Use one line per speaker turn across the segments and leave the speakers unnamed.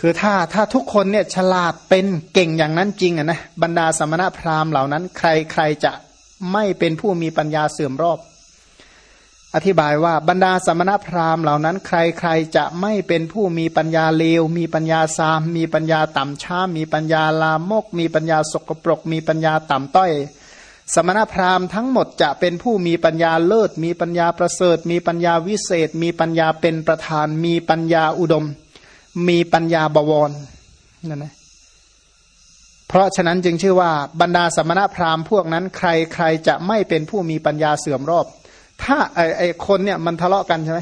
คือถ้าถ้าทุกคนเนี่ยฉลาดเป็นเก่งอย่างนั้นจริงอะนะบรรดาสมณพราหมณ์เหล่านั้น ใครใครจะไม่เป็นผู้มีปัญญาเสื่อมรอบ อธิบายว่าบรรดาสมณพราหมณ์เหล่านั้น ใครใครจะไม่เป็นผู้มีปัญญาเลว มีปัญญาซาม มีปัญญาต่ำช้า มีปัญญาลามก มีปัญญาสกปรก มีปัญญาต่ำต้อย สมณพราหมณ์ทั้งหมดจะเป็นผู้มีปัญญาเลิศ มีปัญญาประเสริฐ มีปัญญาวิเศษ มีปัญญาเป็นประธาน มีปัญญาอุดม มีปัญญาบวรนั่นนะเพราะฉะนั้นจึงชื่อว่าบรรดาสมณพราหมณ์พวกนั้น ใครใครจะไม่เป็นผู้มีปัญญาเสื่อมรอบ ถ้าไอไอคนเนี่ยมันทะเลาะกันใช่ไหม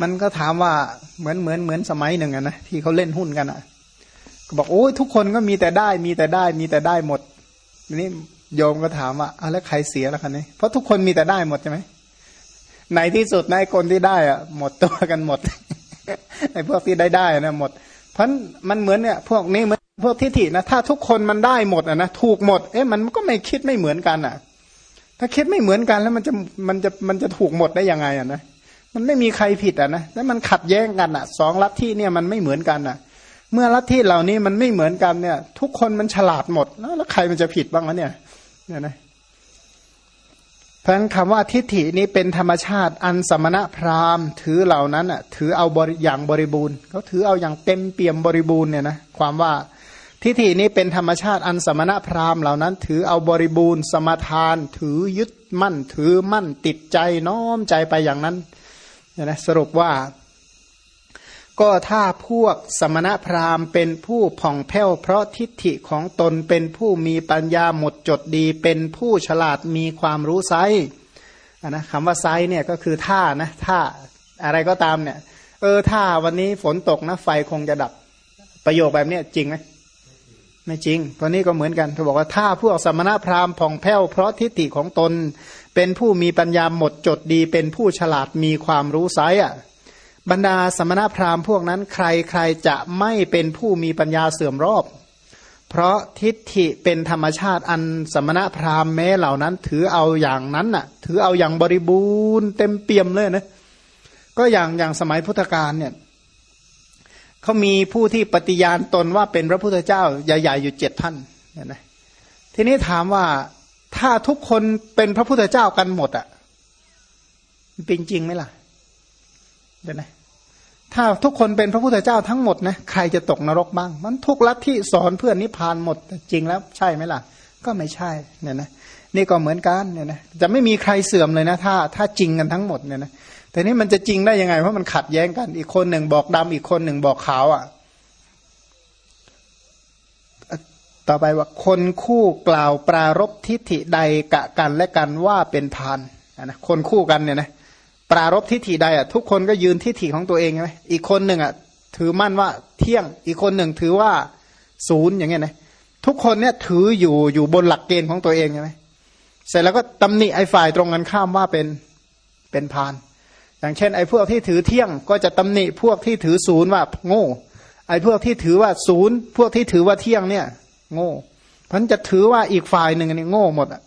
มันก็ถามว่าเหมือนเหมือนเหมือนสมัยหนึ่งอะนะที่เขาเล่นหุ้นกันอะก็บอกโอ้ยทุกคนก็มีแต่ได้ มีแต่ได้ มีแต่ได้หมดทีนี้โยมก็ถามว่าอะแล้วใครเสียแล้วคันนี้เพราะทุกคนมีแต่ได้หมดใช่ไหมในที่สุดในคนที่ได้อะหมดตัวกันหมด ไอ้พวกที่ได้ได้นะหมด เพราะมันเหมือนเนี่ยพวกนี้เหมือนพวกทิฏฐินะถ้าทุกคนมันได้หมดอะนะถูกหมด เอ๊ะมันก็ไม่คิดไม่เหมือนกันอะ ถ้าคิดไม่เหมือนกันแล้วมันจะมันจะมันจะถูกหมดได้ยังไงอะนะมันไม่มีใครผิดอะนะแล้วมันขัดแย้งกันอะสองลัทธิเนี่ยมันไม่เหมือนกันอะ เมื่อลัทธิเหล่านี้มันไม่เหมือนกันเนี่ย ทุกคนมันฉลาดหมดแล้วใครมันจะผิดบ้างวะเนี่ยเนี่ยนะ เพราะฉะนั้นคำว่าทิฏฐินี้เป็นธรรมชาติอันสมณะพราหมณ์ ถือเหล่านั้นอะถือเอาบริอย่างบริบูรณ์เขาถือเอาอย่างเต็มเปี่ยมบริบูรณ์เนี่ยนะความว่าทิฏฐินี้เป็นธรรมชาติอันสมณะพราหมณ์เหล่านั้น ถือเอาบริบูรณ์ สมทาน ถือยึดมั่น ถือมั่นติดใจน้อมใจไปอย่างนั้นนะสรุปว่า ก็ถ้าพวกสมณพราหมณ์เป็นผู้ผ่องแผ้วเพราะทิฏฐิของตนเป็นผู้มีปัญญาหมดจดดี เป็นผู้ฉลาดมีความรู้ไซนะคำว่าไซเนี่ยก็คือท่านะท่าอะไรก็ตามเนี่ย เออถ้าวันนี้ฝนตกนะไฟคงจะดับประโยคแบบนี้จริงไหมไม่จริงเพราะนี้ก็เหมือนกันเขาบอกว่าถ้าพวกสมณพราหมณ์ผ่องแผ้วเพราะทิฏฐิของตน เป็นผู้มีปัญญาหมดจดดี เป็นผู้ฉลาดมีความรู้ไซอะ บรรดาสมณพราหมณ์พวกนั้นใครใครจะไม่เป็นผู้มีปัญญาเสื่อมรอบ เพราะทิฏฐิเป็นธรรมชาติอันสมณพราหมณ์แม้เหล่านั้น ถือเอาอย่างนั้นน่ะ ถือเอาอย่างบริบูรณ์เต็มเปี่ยมเลยนะก็อย่างอย่างสมัยพุทธกาลเนี่ยเขามีผู้ที่ปฏิญาณตนว่าเป็นพระพุทธเจ้าใหญ่ๆอยู่เจ็ดท่านเนี่ยนะทีนี้ถามว่าถ้าทุกคนเป็นพระพุทธเจ้ากันหมดอะ่ะเป็นจริงไหมล่ะ เดี๋ยวนะถ้าทุกคนเป็นพระพุทธเจ้าทั้งหมดนะใครจะตกนรกบ้าง มันทุกลัทธิสอนเพื่อนนิพพานหมดจริงแล้วใช่ไหมล่ะ ก็ไม่ใช่เนี่ยนะนี่ก็เหมือนกันเนี่ยนะจะไม่มีใครเสื่อมเลยนะ ถ้าถ้าจริงกันทั้งหมดเนี่ยนะแต่นี้มันจะจริงได้ยังไงเพราะมันขัดแย้งกัน อีกคนหนึ่งบอกดำอีกคนหนึ่งบอกขาวอะ่ะต่อไปว่าคนคู่กล่าวปรารบทิฏฐิใดกะกันและกันว่าเป็นพานนะคนคู่กันเนี่ยนะ ปรารบทิฏฐิใดอะทุกคนก็ยืนทิฏฐิของตัวเองใช่ไหมอีกคนหนึ่งอะถือมั่นว่าเที่ยงอีกคนหนึ่งถือว่าศูนย์อย่างเงี้ยนะทุกคนเนี่ยถืออยู่อยู่บนหลักเกณฑ์ของตัวเองใช่ไหมเสร็จแล้วก็ตำหนิไอ้ฝ่ายตรงกันข้ามว่าเป็นเป็นพาน อย่างเช่น ไอ้พวกที่ถือเที่ยงก็จะตำหนิพวกที่ถือศูนย์ว่าโง่ ไอ้พวกที่ถือว่าศูนย์พวกที่ถือว่าเที่ยงเนี่ย โง่พันจะถือว่าอีกฝ่ายหนึ่งนี่โง่หมดอะ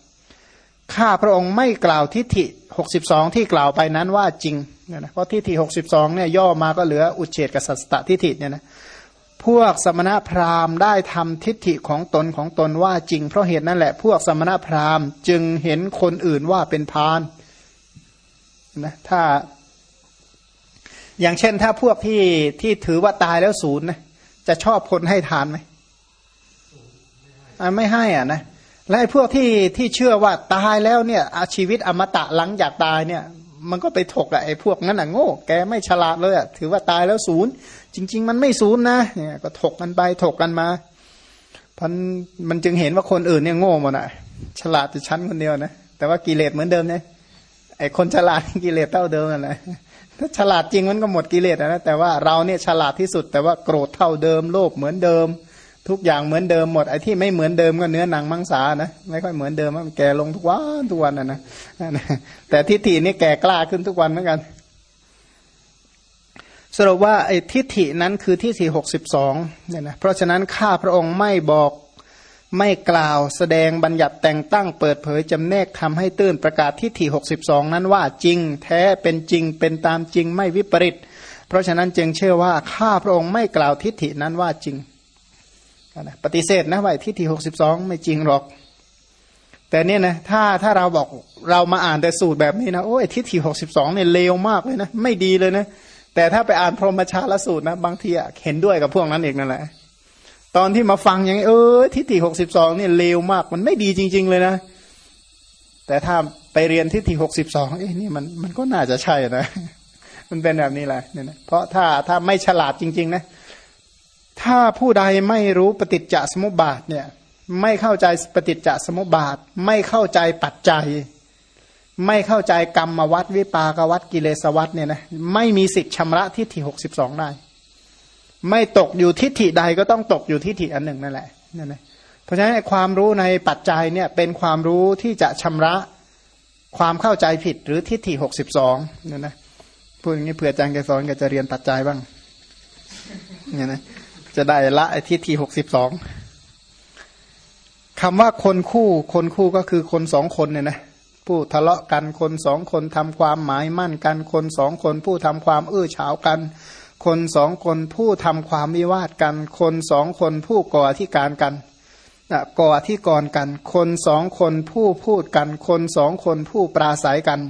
ข้าพระองค์ไม่กล่าวทิฏฐิหกสิบองที่กล่าวไปนั้นว่าจริงเนี่ยนะเพราะทิฏฐิหกสิบองเนี่ยย่อมาก็เหลืออุเฉดกับสัตตทิฏฐิเนี่ยนะพวกสมณพราหมณ์ได้ทำทิฏฐิของตนของตนว่าจริง เพราะเหตุนั่นแหละพวกสมณพราหมณ์จึงเห็นคนอื่นว่าเป็นพานนะถ้า อย่างเช่นถ้าพวกที่ที่ถือว่าตายแล้วศูนย์นะจะชอบคนให้ทานไหมไม่ให้อะนะ และไอ้พวกที่ที่เชื่อว่าตายแล้วเนี่ยชีวิตอมตะหลังจากตายเนี่ย มันก็ไปถกอะไอ้พวกนั้นอะโง่แกไม่ฉลาดเลยอะถือว่าตายแล้วศูนย์จริง ๆ มันไม่ศูนย์นะเนี่ยก็ถกกันไปถกกันมาพันมันจึงเห็นว่าคนอื่นเนี่ยโง่หมดอะฉลาดแต่ชั้นคนเดียวนะแต่ว่ากิเลสเหมือนเดิมเนี่ยไอ้คนฉลาดกิเลสเท่าเดิมนั่นแหละถ้าฉลาดจริงมันก็หมดกิเลสนะแต่ว่าเราเนี่ยฉลาดที่สุด แต่ว่าโกรธเท่าเดิม โลภเหมือนเดิม ทุกอย่างเหมือนเดิมหมดไอ้ที่ไม่เหมือนเดิมก็เนื้อหนังมังสานะไม่ค่อยเหมือนเดิมมันแก่ลงทุกวันทุกวันนะนะแต่ทิฏฐินี่แก่กล้าขึ้นทุกวันเหมือนกัน สรุปว่าไอ้ทิฏฐินั้นคือทิฏฐิหกสิบสองเนี่ยนะเพราะฉะนั้นข้าพระองค์ไม่บอกไม่กล่าวแสดงบัญญัติแต่งตั้งเปิดเผยจำแนกทำให้ตื่นประกาศทิฏฐิหกสิบสองนั้นว่าจริงแท้เป็นจริงเป็นตามจริงไม่วิปริตเพราะฉะนั้นจึงเชื่อว่าข้าพระองค์ไม่กล่าวทิฏฐินั้นว่าจริง ปฏิเสธนะว่าทิฏฐิหกสิบสองไม่จริงหรอก แต่เนี่ยนะถ้าถ้าเราบอกเรามาอ่านแต่สูตรแบบนี้นะโอ้ยทิฏฐิหกสิบสองเนี่ยเลวมากเลยนะไม่ดีเลยนะแต่ถ้าไปอ่านพรหมชาลสูตรนะบางทีเห็นด้วยกับพวกนั้นเองนั่นแหละ ตอนที่มาฟังอย่างเออทิฏฐิหกสิบสองเนี่ยเลวมากมันไม่ดีจริง ๆ เลยนะ แต่ถ้าไปเรียนทิฏฐิหกสิบสองเอ้นี่มันมันก็น่าจะใช่นะ มันเป็นแบบนี้แหละเนี่ยนะเพราะถ้าถ้าไม่ฉลาดจริง ๆ นะ ถ้าผู้ใดไม่รู้ปฏิจจสมุปบาทเนี่ยไม่เข้าใจปฏิจจสมุปบาท ไม่เข้าใจปัจจัย ไม่เข้าใจกรรมวัดวิปากวัดกิเลสวัดเนี่ยนะไม่มีสิทธิ์ชำระทิฏฐิหกสิบสองได้ ไม่ตกอยู่ทิฏฐิใดก็ต้องตกอยู่ทิฏฐิอันหนึ่งนั่นแหละนั่นนะเพราะฉะนั้นความรู้ในปัจจัยเนี่ยเป็นความรู้ที่จะชำระความเข้าใจผิดหรือทิฏฐิหกสิบสองเนี่ยนะพูดอย่างนี้เผื่ออาจารย์แกสอนก็จะเรียนปัจจัยบ้างเนี่ยนะ จะได้ละอ้ทิฏฐิหกสิบสองคำว่าคนคู่คนคู่ก็คือคนสองคนเนี่ยนะผู้ทะเลาะกันคนสองคนทำความหมายมั่นกันคนสองคนผู้ทำความอื้อฉาวกัน คนสองคนผู้ทำความวิวาทกัน คนสองคนผู้ก่อที่การกันก่อที่ก่อนกัน คนสองคนผู้พูดกัน คนสองคนผู้ปราศัยกัน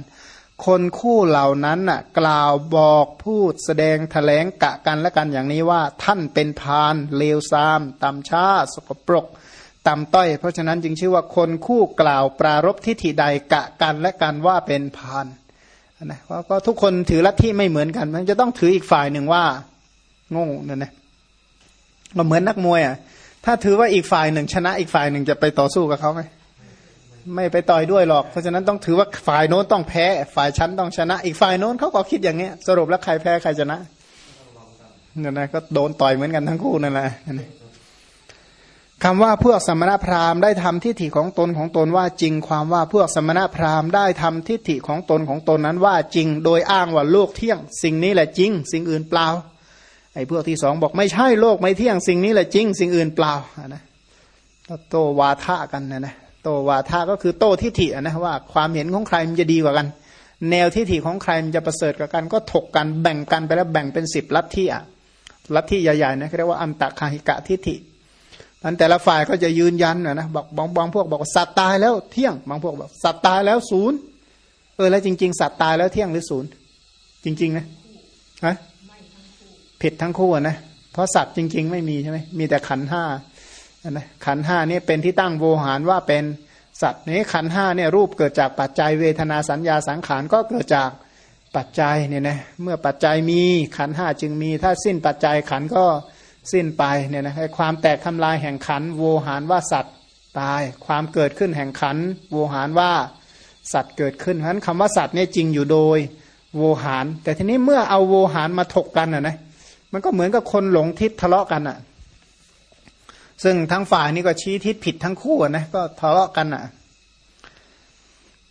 คนคู่เหล่านั้นน่ะกล่าวบอกพูดแสดงแถลงกะกันและกันอย่างนี้ว่า ท่านเป็นพานเลวซามต่ำช้าสกปรกต่ำต้อย เพราะฉะนั้นจึงชื่อว่าคนคู่กล่าวปรารบทิฏฐิใดกะกันและกันว่าเป็นพานนะเพราะก็ทุกคนถือลัทธิไม่เหมือนกัน มันจะต้องถืออีกฝ่ายหนึ่งว่าโง่เนั่นนะก็เหมือนนักมวยอะถ้าถือว่าอีกฝ่ายหนึ่งชนะอีกฝ่ายหนึ่งจะไปต่อสู้กับเขาไหม ไม่ไปต่อยด้วยหรอก เพราะฉะนั้นต้องถือว่าฝ่ายโน้นต้องแพ้ ฝ่ายชั้นต้องชนะ อีกฝ่ายโน้นเขาก็คิดอย่างเงี้ย สรุปแล้วใครแพ้ใครชนะนั่นนะก็โดนต่อยเหมือนกันทั้งคู่นั่นแหละคำว่าพวกสมณพราหมณ์ได้ทำทิฏฐิของตนของตนว่าจริง ความว่าพวกสมณพราหมณ์ได้ทำทิฏฐิของตนของตนนั้นว่าจริง โดยอ้างว่าโลกเที่ยง สิ่งนี้แหละจริง สิ่งอื่นเปล่า ไอ้พวกที่สองบอกไม่ใช่โลกไม่เที่ยง สิ่งนี้แหละจริง สิ่งอื่นเปล่านะโตวาทะกันนะนะ โตวาทะก็คือโตทิฏฐินะว่าความเห็นของใครมันจะดีกว่ากัน แนวทิฏฐิของใครมันจะประเสริฐกว่ากัน ก็ถกกันแบ่งกันไปแล้วแบ่งเป็นสิบลัทธิอะลัทธิใหญ่ๆนะเรียกว่าอันตะคาหิกะทิฏฐิอันแต่ละฝ่ายก็จะยืนยันนะนะบอกบางบางพวกบอกสัตว์ตายแล้วเที่ยงบางพวกบอกสัตว์ตายแล้วศูนย์เออแล้วจริง ๆ สัตว์ตายแล้วเที่ยงหรือศูนย์จริง ๆ นะฮะผิดทั้งคู่นะเพราะสัตว์จริง ๆ ไม่มีใช่ไหมมีแต่ขันห้า นะขันห้านี่เป็นที่ตั้งโวหารว่าเป็นสัตว์นี้ขันห้าเนี่ยรูปเกิดจากปัจจัยเวทนาสัญญาสังขารก็เกิดจากปัจจัยเนี่ยนะเมื่อปัจจัยมีขันห้าจึงมี ถ้าสิ้นปัจจัยขันก็สิ้นไปเนี่ยนะความแตกทำลายแห่งขันโวหารว่าสัตว์ตาย ความเกิดขึ้นแห่งขันโวหารว่าสัตว์เกิดขึ้นเพราะฉะนั้นคำว่าสัตว์เนี่ยจริงอยู่โดยโวหาร แต่ทีนี้เมื่อเอาโวหารมาถกกันอะนะมันก็เหมือนกับคนหลงทิศทะเลาะกันอะ ซึ่งทั้งฝ่ายนี้ก็ชี้ทิศผิดทั้งคู่นะก็ทะเลาะกันอะ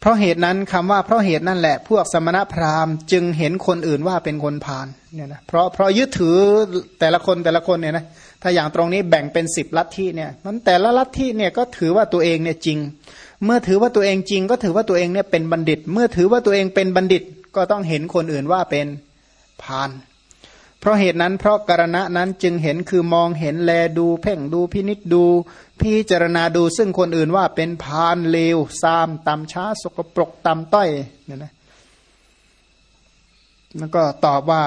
เพราะเหตุนั้นคำว่าเพราะเหตุนั่นแหละพวกสมณพราหมณ์จึงเห็นคนอื่นว่าเป็นคนพาลเนี่ยนะเพราะเพราะยึดถือแต่ละคนแต่ละคนเนี่ยนะถ้าอย่างตรงนี้แบ่งเป็นสิบลัทธิเนี่ยมันแต่ละลัทธิเนี่ยก็ถือว่าตัวเองเนี่ยจริง เมื่อถือว่าตัวเองจริง ก็ถือว่าตัวเองเนี่ยเป็นบัณฑิต เมื่อถือว่าตัวเองเป็นบัณฑิต ก็ต้องเห็นคนอื่นว่าเป็นพาล เพราะเหตุนั้นเพราะกรณะนั้นจึงเห็นคือมองเห็นแลดูเพ่งดูพินิษดู พิจารณาดูซึ่งคนอื่นว่าเป็นพานเลวซามตำช้าสกปรกตำต้อยเนี่ยนะแล้วก็ตอบว่า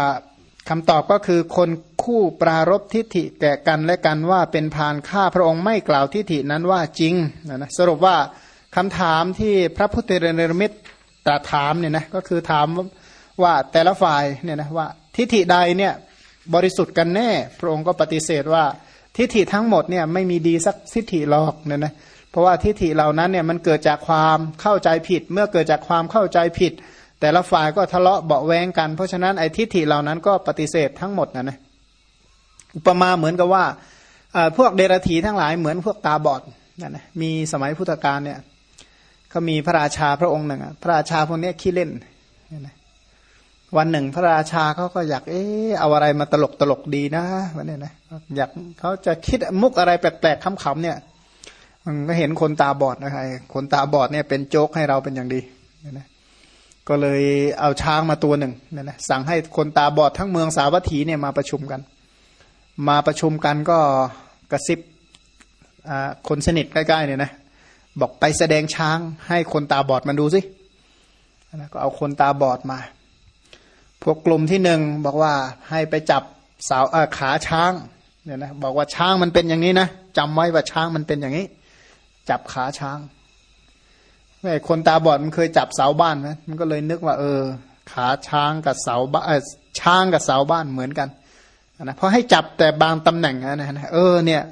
คำตอบก็คือคนคู่ปรารบทิฏฐิแก่กันและกันว่าเป็นพานฆ่าพระองค์ไม่กล่าวทิฏฐินั้นว่าจริงนะนะสรุปว่าคำถามที่พระพุทธเรนมิตรตรัสถามเนี่ยนะก็คือถามว่าแต่ละฝ่ายเนี่ยนะว่าทิฏฐิใดเนี่ย บริสุทธิ์กันแน่ พระองค์ก็ปฏิเสธว่าทิฏฐิทั้งหมดเนี่ยไม่มีดีสักทิฏฐิหรอกเนี่ยนะเพราะว่าทิฏฐิเหล่านั้นเนี่ยมันเกิดจากความเข้าใจผิด เมื่อเกิดจากความเข้าใจผิด แต่ละฝ่ายก็ทะเลาะเบาแวงกัน เพราะฉะนั้นไอ้ทิฏฐิเหล่านั้นก็ปฏิเสธทั้งหมดนะนะอุปมาเหมือนกับว่าพวกเดรัจฉีทั้งหลายเหมือนพวกตาบอดนะนะมีสมัยพุทธกาลเนี่ยเขามีพระราชาพระองค์หนึ่งพระราชาพวกนี้ขี้เล่นนะ วันหนึ่งพระราชาเขาก็อยากเออเอาอะไรมาตลกตลกดีนะวันนี้นะอยากเขาจะคิดมุกอะไรแปลกๆขำๆเนี่ยมันก็เห็นคนตาบอดนะครับคนตาบอดเนี่ยเป็นโจ๊กให้เราเป็นอย่างดีนะก็เลยเอาช้างมาตัวหนึ่งเนี่ยนะสั่งให้คนตาบอดทั้งเมืองสาวัตถีเนี่ยมาประชุมกัน มาประชุมกันก็กระซิบคนสนิทใกล้ๆเนี่ยนะบอกไปแสดงช้างให้คนตาบอดมาดูสินะก็เอาคนตาบอดมา พวกกลุ่มที่หนึ่งบอกว่าให้ไปจับสาวขาช้างเนี่ยนะบอกว่าช้างมันเป็นอย่างนี้นะจำไว้ว่าช้างมันเป็นอย่างนี้ จับขาช้างไอ้คนตาบอดมันเคยจับเสาบ้านนะมันก็เลยนึกว่า เออ ขาช้างกับเสาบ้านช้างกับเสาบ้านเหมือนกันนะเพราะให้จับแต่บางตำแหน่งนะนะเออเนี่ย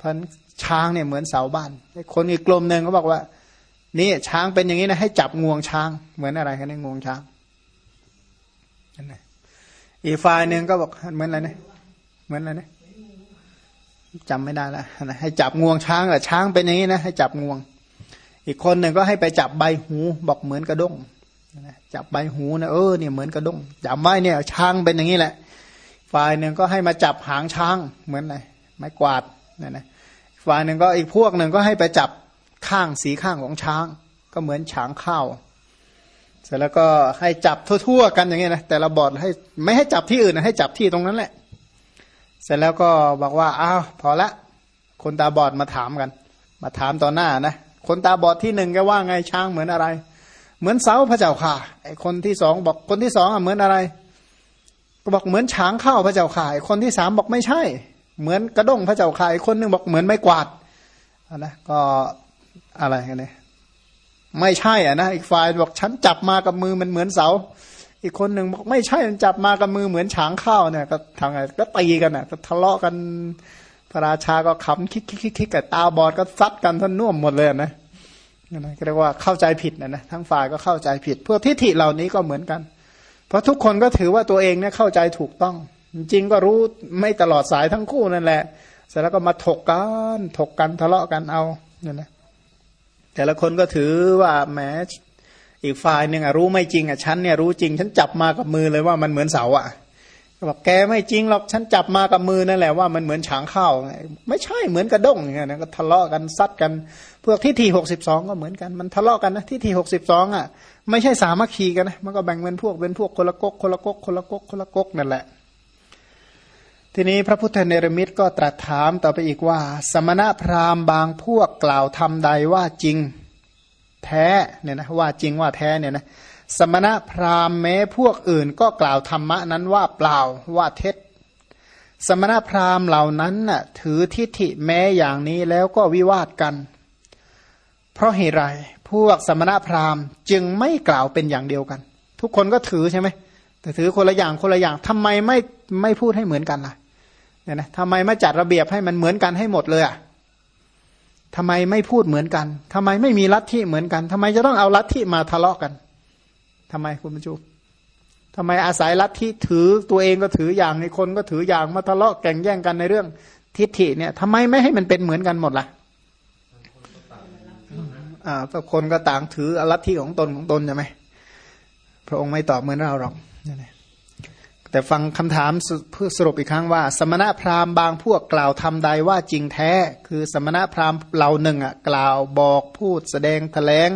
พันช้างเนี่ยเหมือนเสาบ้านคนอีกกลุ่มหนึ่งเขาบอกว่า นี่ช้างเป็นอย่างนี้นะให้จับงวงช้าง เหมือนอะไรกันเนี่ยงวงช้าง อีกฝ่ายหนึ่งก็บอกเหมือนอะไรเนี่ยเหมือนอะไรเนี่ยจำไม่ได้แล้วนะให้จับงวงช้างอะช้างเป็นอย่างนี้นะให้จับงวง อีกคนหนึ่งก็ให้ไปจับใบหู บอกเหมือนกระด้งจับใบหูนะเออเนี่ยเหมือนกระด้งจำไว้เนี่ย ช้างเป็นอย่างนี้แหละ ฝ่ายหนึ่งก็ให้มาจับหางช้างเหมือนอะไรไม้กวาดนี่นะฝ่ายหนึ่งก็อีกพวกหนึ่งก็ให้ไปจับข้างสีข้างของช้าง ก็เหมือนฉางข้าว เสร็จแล้วก็ให้จับทั่วๆกันอย่างเงี้ยนะแต่ละบอดให้ไม่ให้จับที่อื่นนะให้จับที่ตรงนั้นแหละ เสร็จแล้วก็บอกว่าอ้าวพอละ คนตาบอดมาถามกัน มาถามต่อหน้านะคนตาบอดที่หนึ่งก็ว่าไงช้างเหมือนอะไร เหมือนเสาพระเจ้าค่ะไอคนที่สองบอกคนที่สองอะเหมือนอะไร ก็บอกเหมือนช้างเข้าพระเจ้าค่ะไอคนที่สามบอกไม่ใช่ เหมือนกระด้งพระเจ้าข่ายคนหนึ่งบอกเหมือนไม้กวาดนะก็อะไรกันเนี่ย ไม่ใช่อะนะอีกฝ่ายบอกฉันจับมากับมือมันเหมือนเสา อีกคนหนึ่งบอกไม่ใช่จับมากับมือเหมือนฉางข้าวเนี่ยก็ทำไงก็ตีกันอะก็ทะเลาะกันพระราชาก็ขำคิกคิกคิกกับตาบอดก็ซัดกันท่านน่วมหมดเลยนะนะก็เรียกว่าเข้าใจผิดนะนะทั้งฝ่ายก็เข้าใจผิด พวกทิฏฐิเหล่านี้ก็เหมือนกัน เพราะทุกคนก็ถือว่าตัวเองเนี่ยเข้าใจถูกต้อง จริงก็รู้ไม่ตลอดสายทั้งคู่นั่นแหละ เสร็จแล้วก็มาถกกันถกกันทะเลาะกันเอาเนี่ยนะ แต่ละคนก็ถือว่าแม้อีกฝ่ายหนึ่งอะรู้ไม่จริงอะฉันเนี่ยรู้จริง ฉันจับมากับมือเลยว่ามันเหมือนเสาอะบอกแกไม่จริงหรอกฉันจับมากับมือนั่นแหละว่ามันเหมือนฉางข้าวไม่ใช่เหมือนกระด้งอย่างเงี้ยนะก็ทะเลาะกันซัดกันพวกที่ทีหกสิบสองก็เหมือนกันมันทะเลาะกันนะที่ทีหกสิบสองอะไม่ใช่สามัคคีกันนะมันก็แบ่งเป็นพวกเป็นพวกคนละก๊กคนละก๊กคนละก๊กคนละก๊กนั่นแหละ ทีนี้พระพุทธเนรมิตก็ตรัสถามต่อไปอีกว่า สมณะพราหมณ์บางพวกกล่าวทำใดว่าจริงแท้เนี่ยนะว่าจริงว่าแท้เนี่ยนะสมณะพราหมณ์แม้พวกอื่นก็กล่าวธรรมะนั้นว่าเปล่าว่าเท็จ สมณะพราหมณ์เหล่านั้นน่ะถือทิฏฐิแม้อย่างนี้แล้วก็วิวาทกัน เพราะเหตุไรพวกสมณะพราหมณ์จึงไม่กล่าวเป็นอย่างเดียวกัน ทุกคนก็ถือใช่ไหมแต่ถือคนละอย่างคนละอย่างทำไมไม่ไม่พูดให้เหมือนกันล่ะ เนี่ยนะทำไมไม่จัดระเบียบให้มันเหมือนกันให้หมดเลยอะทำไมไม่พูดเหมือนกันทำไมไม่มีลัทธิเหมือนกันทำไมจะต้องเอาลัทธิมาทะเลาะกันทำไมคุณบรรจุทำไมอาศัยลัทธิถือตัวเองก็ถืออย่างในคนก็ถืออย่างมาทะเลาะแข่งแย่งกันในเรื่องทิฏฐิเนี่ยทำไมไม่ให้มันเป็นเหมือนกันหมดล่ะอ่าก็คนก็ต่างถือลัทธิของตนของตนใช่ไหมพระองค์ไม่ตอบเหมือนเราหรอก แต่ฟังคำถามเพื่อสรุปอีกครั้งว่า สมณะพราหมณ์บางพวกกล่าวทำใดว่าจริงแท้ คือสมณะพราหมณ์เหล่าหนึ่งอะกล่าวบอกพูดแสดงแถลง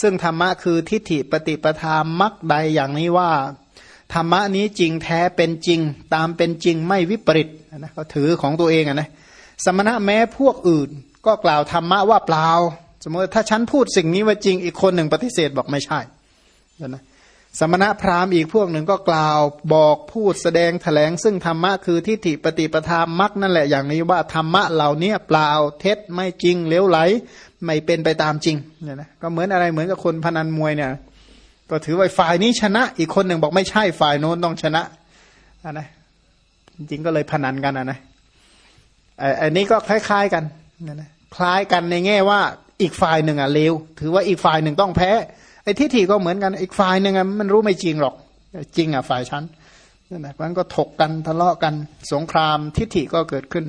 ซึ่งธรรมะคือทิฏฐิปฏิปทามักใดอย่างนี้ว่า ธรรมะนี้จริงแท้เป็นจริง ตามเป็นจริงไม่วิปริตนะเขาถือของตัวเองอะนะสมณะแม้พวกอื่น ก็กล่าวธรรมะว่าเปล่า สมมติถ้าฉันพูดสิ่งนี้ว่าจริงอีกคนหนึ่งปฏิเสธบอกไม่ใช่นะ สมณะพราหมณ์อีกพวกหนึ่งก็กล่าวบอกพูดแสดงแถลง ซึ่งธรรมะคือทิฏฐิปฏิปทามักนั่นแหละอย่างนี้ว่าธรรมะเหล่านี้เปล่าเท็จไม่จริงเลี้ยวไหล ไม่เป็นไปตามจริงเนี่ยนะก็เหมือนอะไรเหมือนกับคนพนันมวยเนี่ย ก็ถือว่าฝ่ายนี้ชนะ อีกคนหนึ่งบอกไม่ใช่ฝ่ายโน้นต้องชนะอันนะจริงก็เลยพนันกันนะนะอันนี้ก็คล้ายๆกันนะนะคล้ายกันในแง่ว่าอีกฝ่ายหนึ่งอะเลวถือว่าอีกฝ่ายหนึ่งต้องแพ้ ไอ้ทิฏฐิก็เหมือนกันอีกฝ่ายหนึ่งมันรู้ไม่จริงหรอก จริงอะฝ่ายฉันนั่นแหละมันก็ถกกันทะเลาะกันสงครามทิฏฐิก็เกิดขึ้น